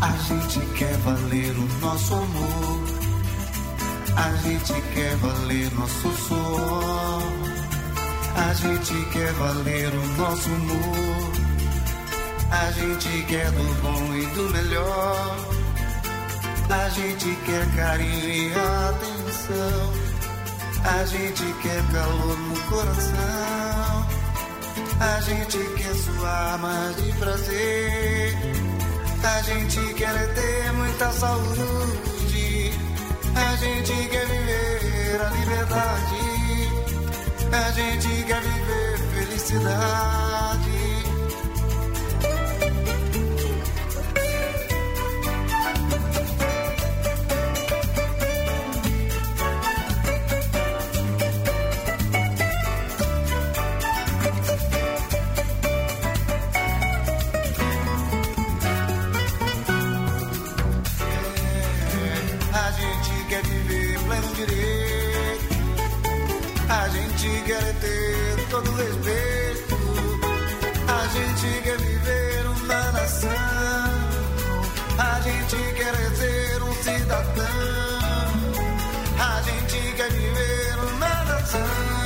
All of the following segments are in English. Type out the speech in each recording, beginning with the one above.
A gente quer valer o nosso amor. A gente quer valer nosso suor. A gente quer valer o nosso humor. A gente quer do bom e do melhor. A gente quer carinho e atenção. A gente quer calor no coração. A gente quer suar mais de prazer. A gente quer ter muita saúde. A gente quer viver a liberdade. A gente quer viver felicidade. Todo respeito. A gente quer viver uma nação. A gente quer ser um cidadão. A gente quer viver uma nação.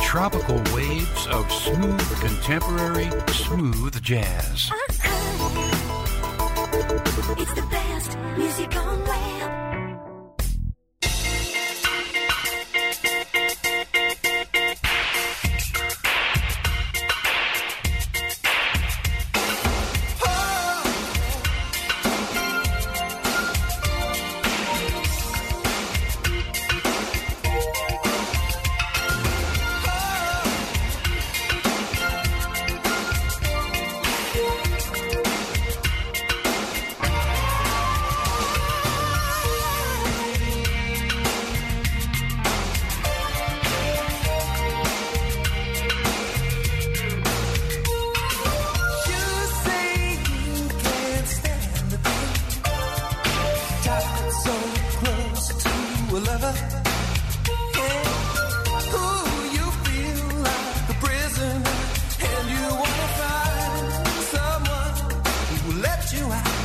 Tropical waves of smooth contemporary smooth jazz. Uh-huh. It's the best music on web. out.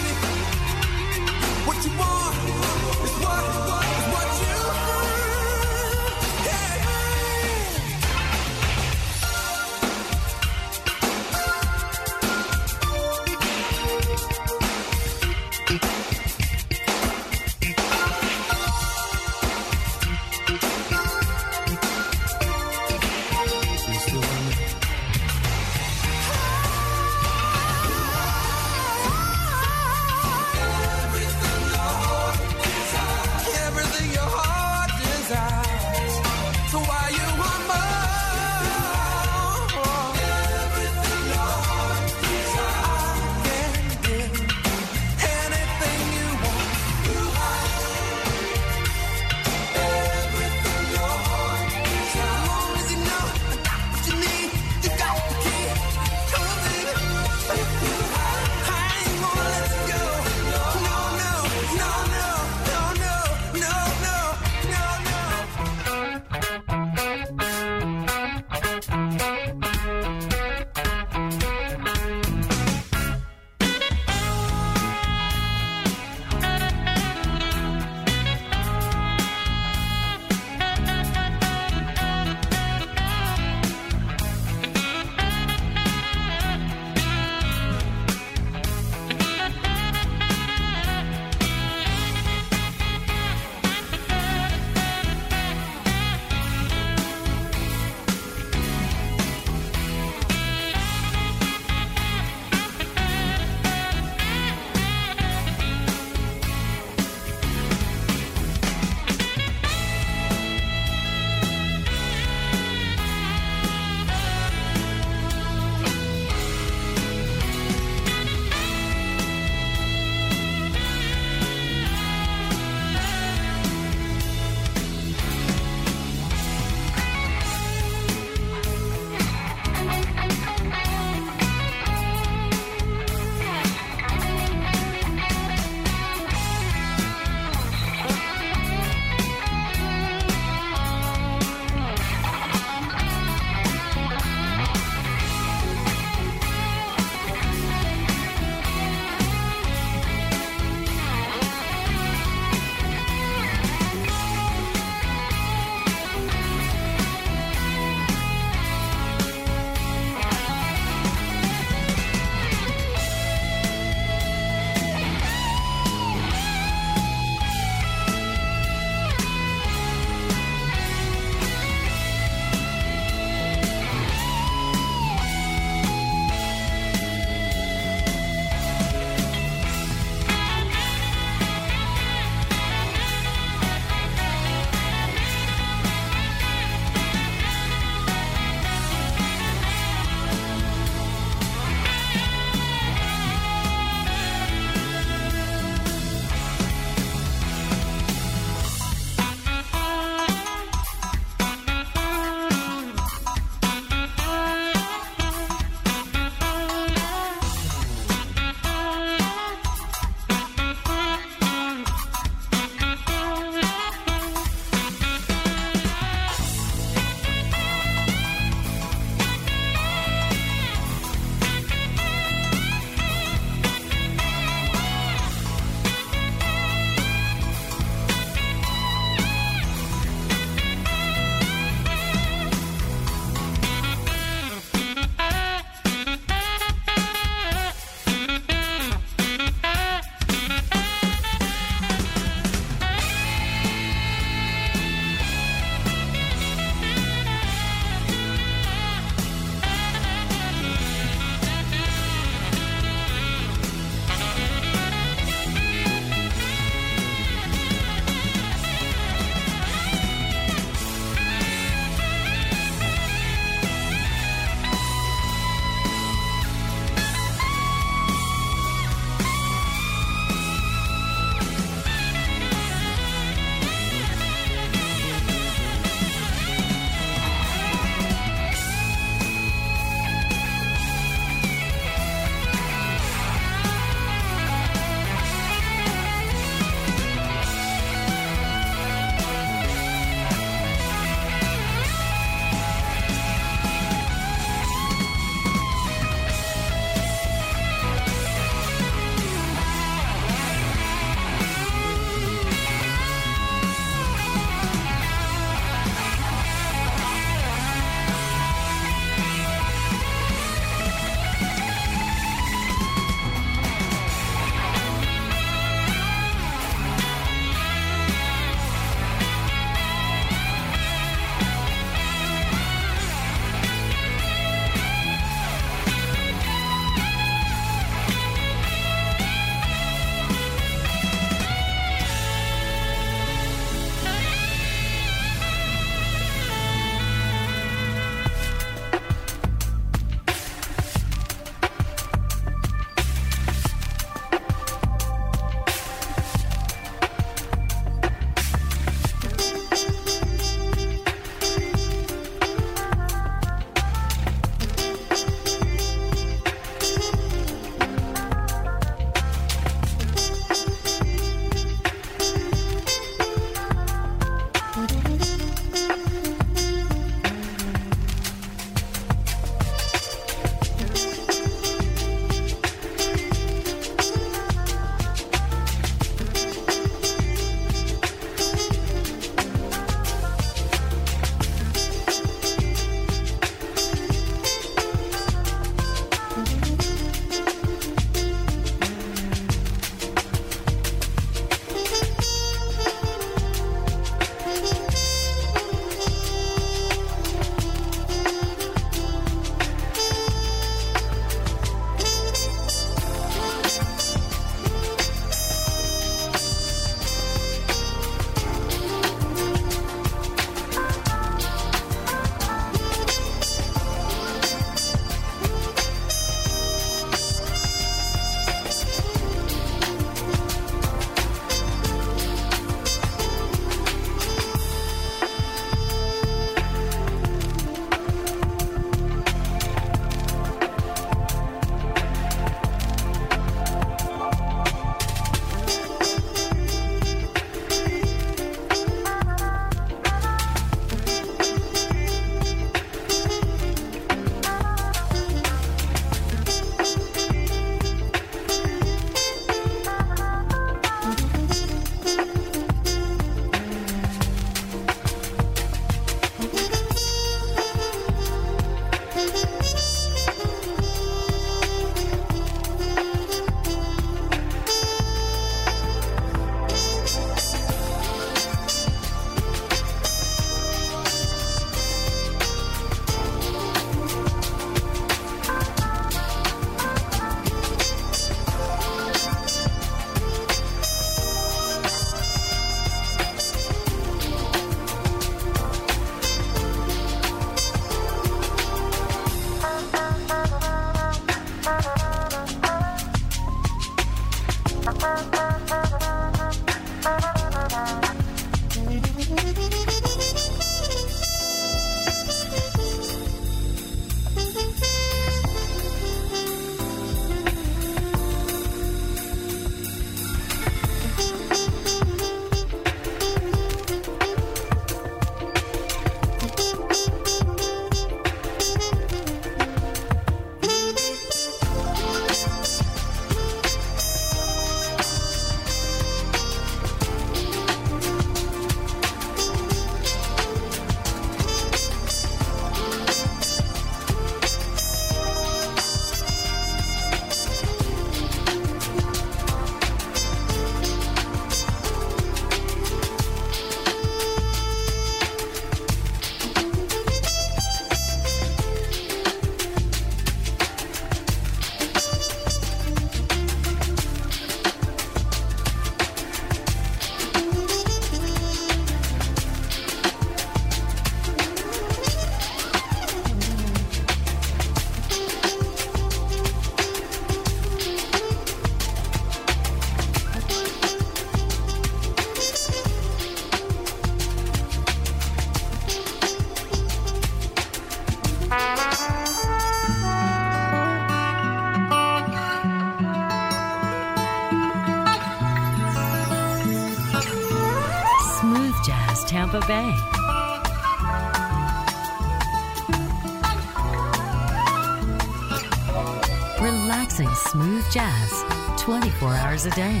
A day.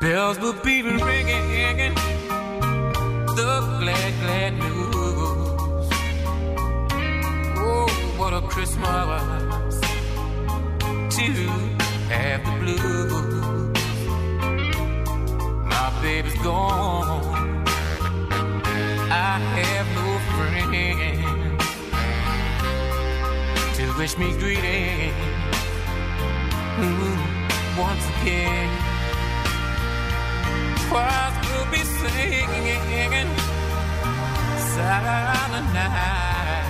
Bells will be ringing, the glad, glad news. Oh, what a Christmas to have the blues. Wish me greeting. Mm, once again. Choirs will be singing. Silent night.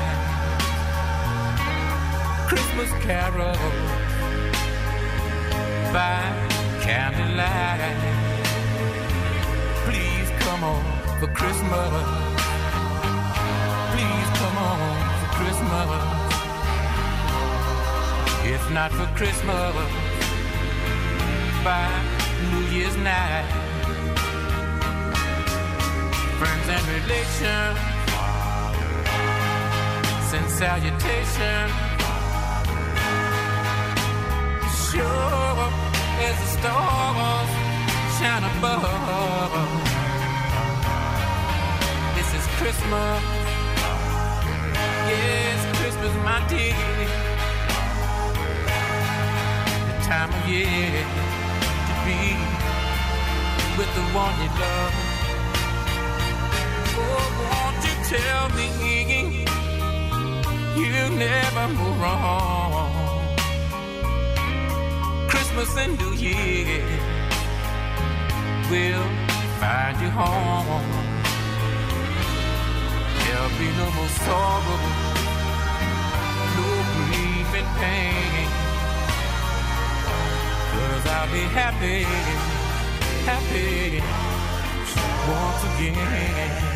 Christmas carol. By candlelight. Please come on for Christmas. Please come on for Christmas if not for Christmas by New Year's night friends and relations send salutation sure as the stars shine above this is Christmas. Yes Christmas my dear time of year to be with the one you love. Oh, won't you tell me you never move wrong Christmas and New Year will find you home. There'll be no more sorrow no grief and pain I'll be happy happy. Once again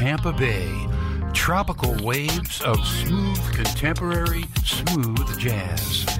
Tampa Bay. Tropical waves of smooth contemporary smooth jazz.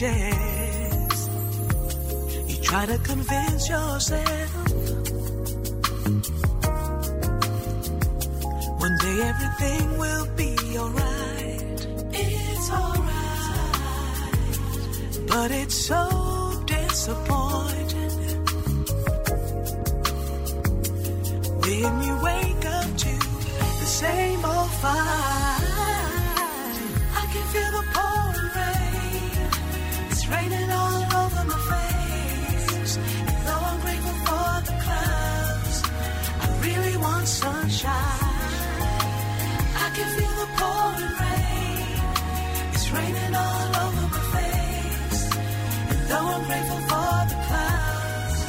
Rearranges. You try to convince yourself. One day everything will be alright. It's alright. But it's so disappointing when you wake up to the same old fight. I'm grateful for the clouds,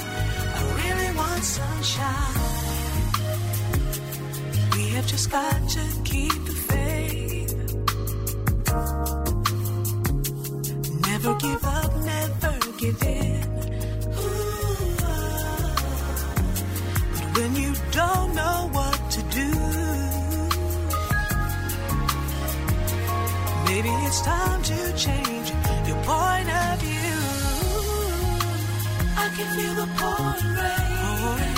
I really want sunshine. We have just got to keep the faith. Never give up, never give in. But when you don't know what to do, maybe it's time to change your point of view. Can feel the pouring rain.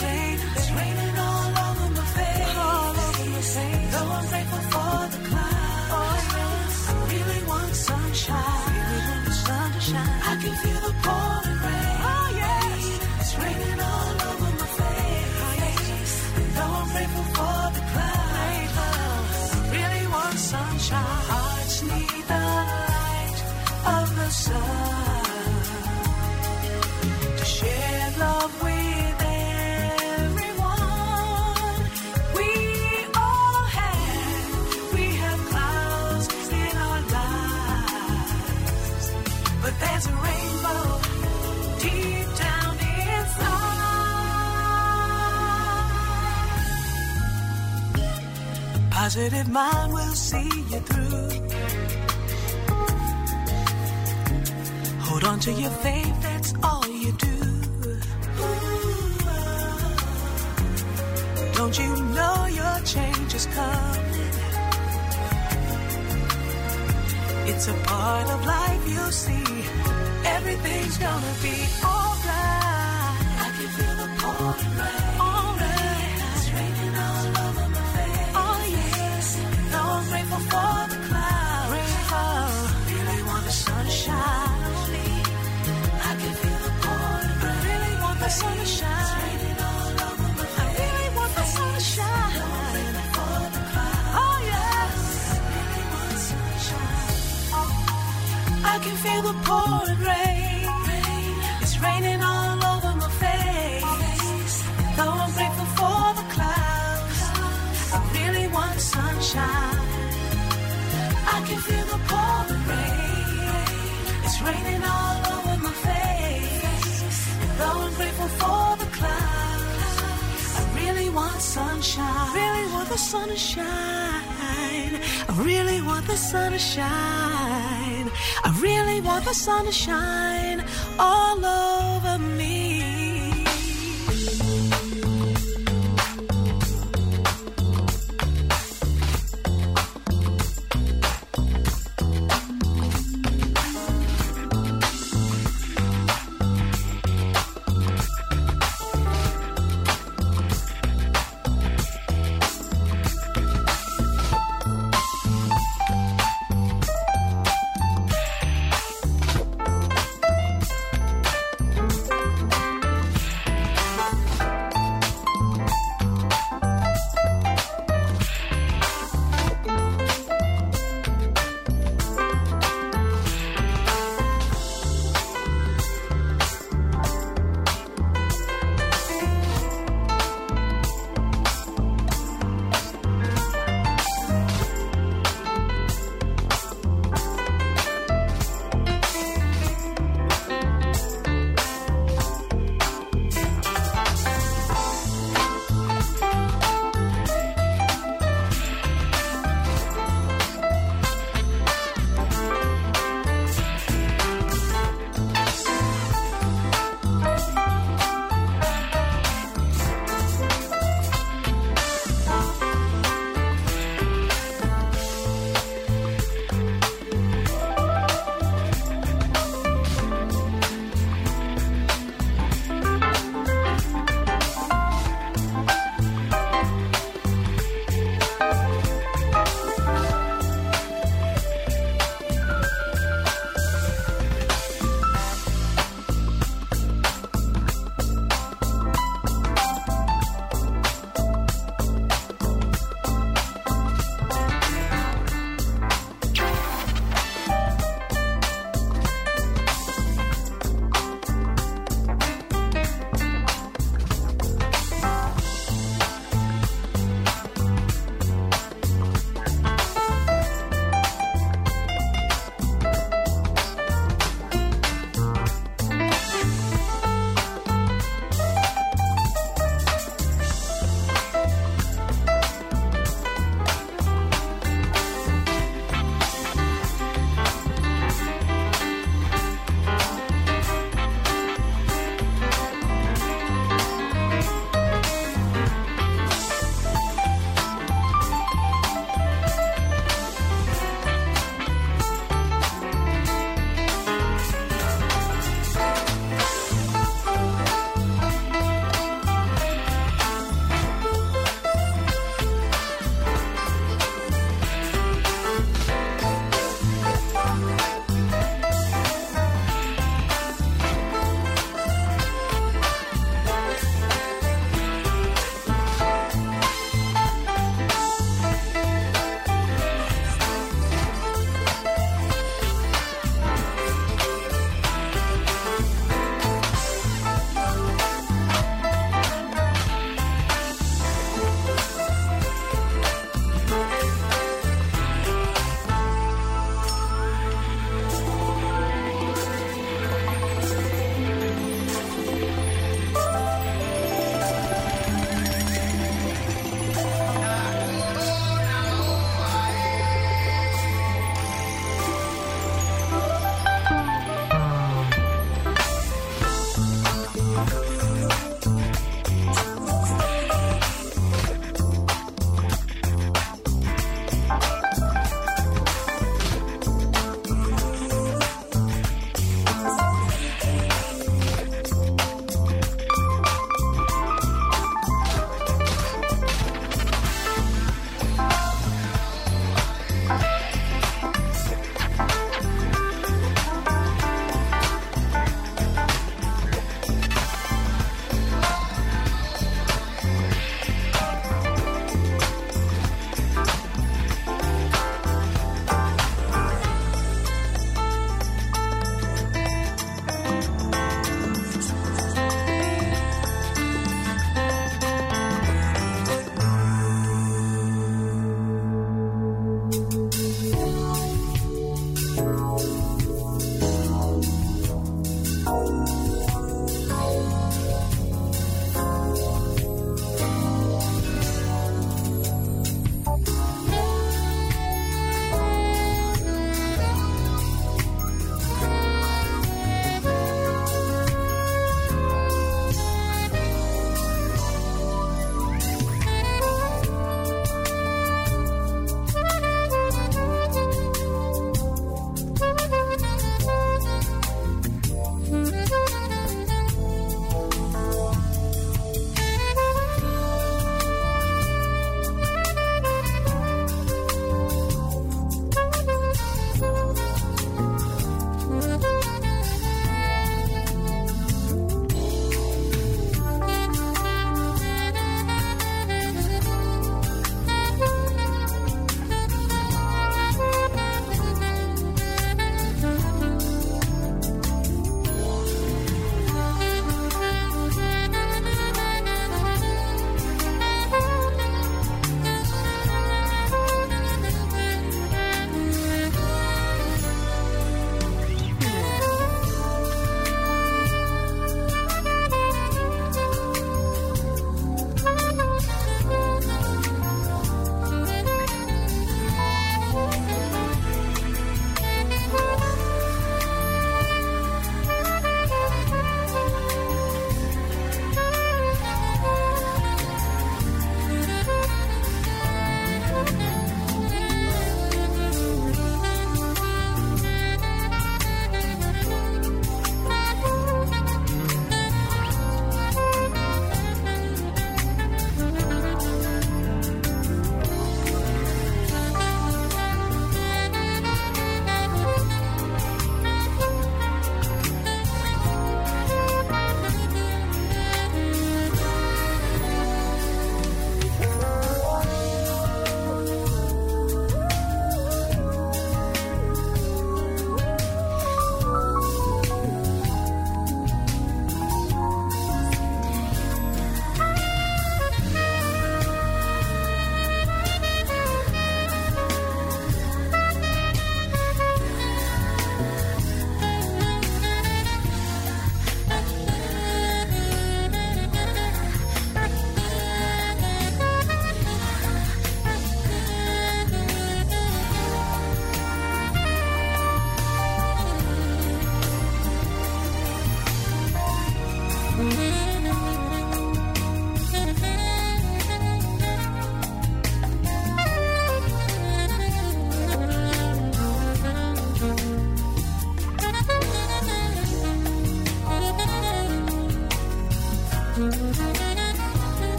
Positive mind will see you through. Hold on to your faith, that's all you do. Don't you know your change is coming? It's a part of life you'll see. Everything's gonna be alright. I can feel the pouring rain. Feel the pouring rain. It's raining all over my face. And Though I'm grateful for the clouds, I really want sunshine. I can feel the pouring rain. It's raining all over my face. And Though I'm grateful for the clouds, I really want sunshine. Really want the sun to shine. I really want the sun to shine. I really want the sun to shine all over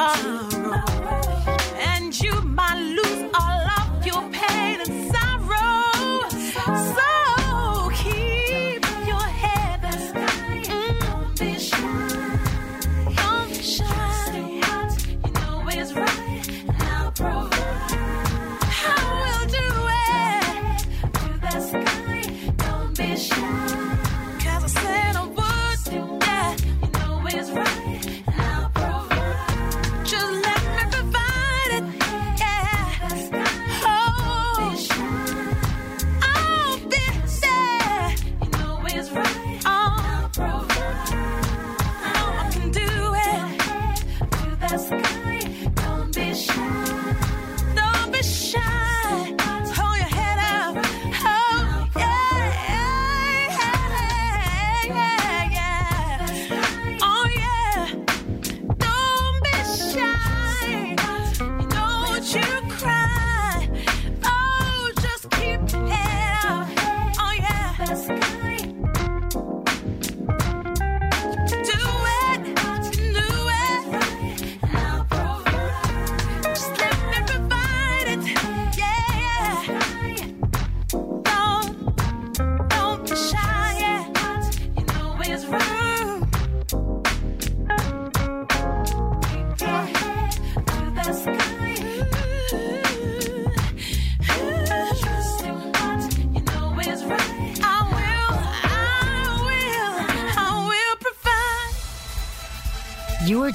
tomorrow.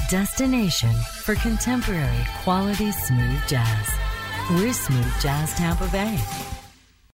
destination for contemporary quality smooth jazz. We're Smooth Jazz Tampa Bay.